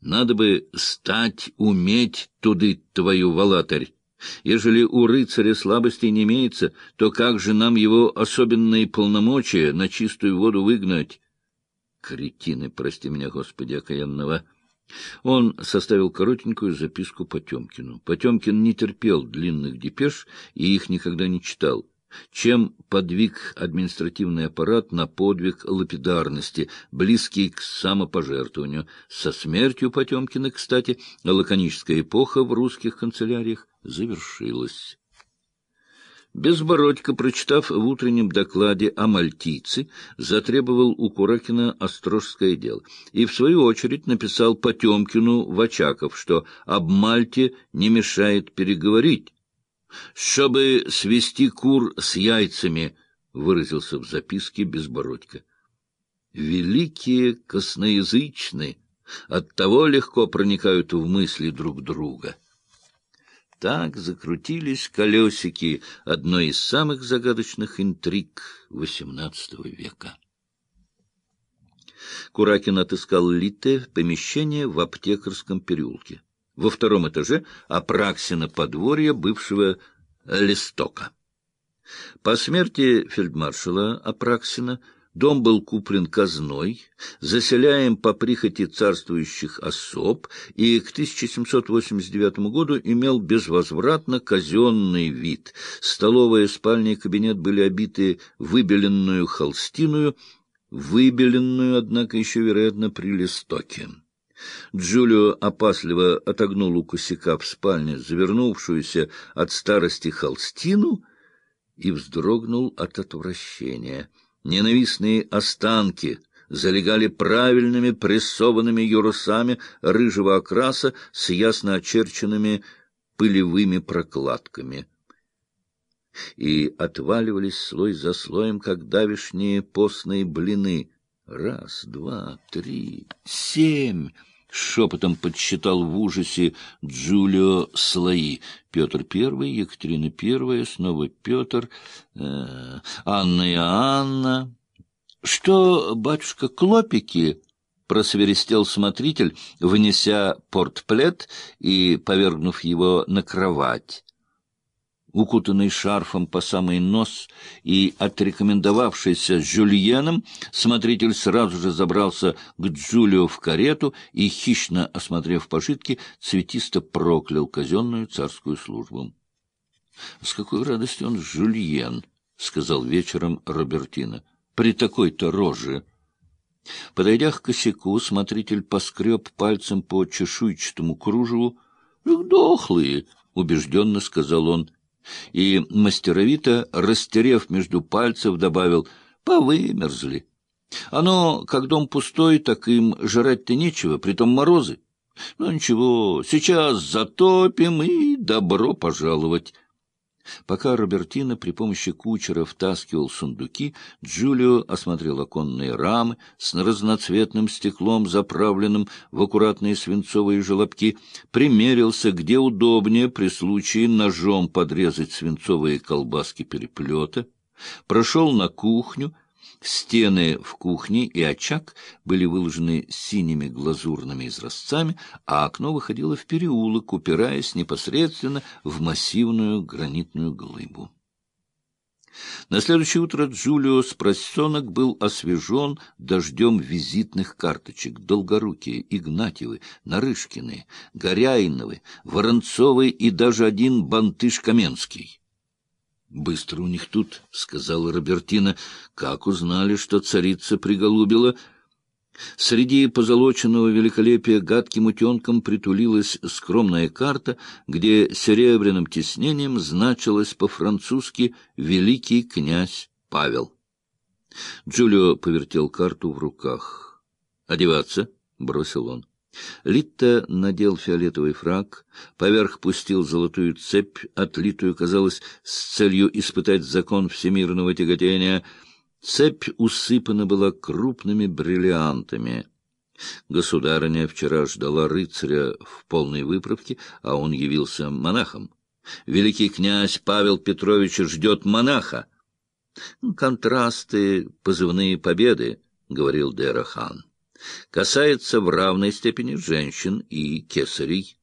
Надо бы стать, уметь туды твою валатарь. Ежели у рыцаря слабостей не имеется, то как же нам его особенные полномочия на чистую воду выгнать? Кретины, прости меня, Господи, окаянного! Он составил коротенькую записку Потемкину. Потемкин не терпел длинных депеш и их никогда не читал чем подвиг административный аппарат на подвиг лапидарности, близкий к самопожертвованию. Со смертью Потемкина, кстати, лаконическая эпоха в русских канцеляриях завершилась. Безбородько, прочитав в утреннем докладе о мальтийце, затребовал у Куракина острожское дело и, в свою очередь, написал Потемкину в Очаков, что об Мальте не мешает переговорить, чтобы свести кур с яйцами, — выразился в записке Безбородько. Великие косноязычны, оттого легко проникают в мысли друг друга. Так закрутились колесики одной из самых загадочных интриг XVIII века. Куракин отыскал Лите помещение в аптекарском переулке во втором этаже Апраксина подворья бывшего Листока. По смерти фельдмаршала Апраксина дом был куплен казной, заселяем по прихоти царствующих особ и к 1789 году имел безвозвратно казенный вид. Столовая, спальня и кабинет были обиты выбеленную холстиную, выбеленную, однако, еще, вероятно, при листоке. Джулио опасливо отогнул у косяка в спальне завернувшуюся от старости холстину и вздрогнул от отвращения. Ненавистные останки залегали правильными прессованными юрусами рыжего окраса с ясно очерченными пылевыми прокладками и отваливались слой за слоем, как давишние постные блины. Раз, два, три, семь! — шепотом подсчитал в ужасе Джулио слои. Петр Первый, Екатерина Первая, снова Петр, э, Анна и Анна. — Что, батюшка, клопики? — просверестел смотритель, внеся портплет и повергнув его на кровать укутанный шарфом по самый нос и отрекомендовавшийся Жюльеном, смотритель сразу же забрался к Джулио в карету и, хищно осмотрев пожитки, цветисто проклял казенную царскую службу. — С какой радостью он Жюльен, — сказал вечером Робертина, — при такой-то роже. Подойдя к косяку, смотритель поскреб пальцем по чешуйчатому кружеву. — Дохлые, — убежденно сказал он, — и мастеровито, растерев между пальцев, добавил «повымерзли». Оно, как дом пустой, так им жрать-то нечего, притом морозы. Ну ничего, сейчас затопим и добро пожаловать. Пока Робертино при помощи кучера втаскивал сундуки, Джулио осмотрел оконные рамы с разноцветным стеклом, заправленным в аккуратные свинцовые желобки, примерился, где удобнее при случае ножом подрезать свинцовые колбаски переплета, прошел на кухню, Стены в кухне и очаг были выложены синими глазурными изразцами, а окно выходило в переулок, упираясь непосредственно в массивную гранитную глыбу. На следующее утро Джулио с просонок был освежен дождем визитных карточек. Долгорукие, Игнатьевы, Нарышкины, Горяиновы, Воронцовы и даже один Бантыш Каменский. — Быстро у них тут, — сказала Робертина. — Как узнали, что царица приголубила? Среди позолоченного великолепия гадким утенком притулилась скромная карта, где серебряным тиснением значилось по-французски «Великий князь Павел». Джулио повертел карту в руках. «Одеваться?» — бросил он. Литта надел фиолетовый фраг, поверх пустил золотую цепь, отлитую, казалось, с целью испытать закон всемирного тяготения. Цепь усыпана была крупными бриллиантами. Государыня вчера ждала рыцаря в полной выправке, а он явился монахом. Великий князь Павел Петрович ждет монаха. «Контрасты, позывные победы», — говорил Дерахан. Касается в равной степени женщин и кесарей.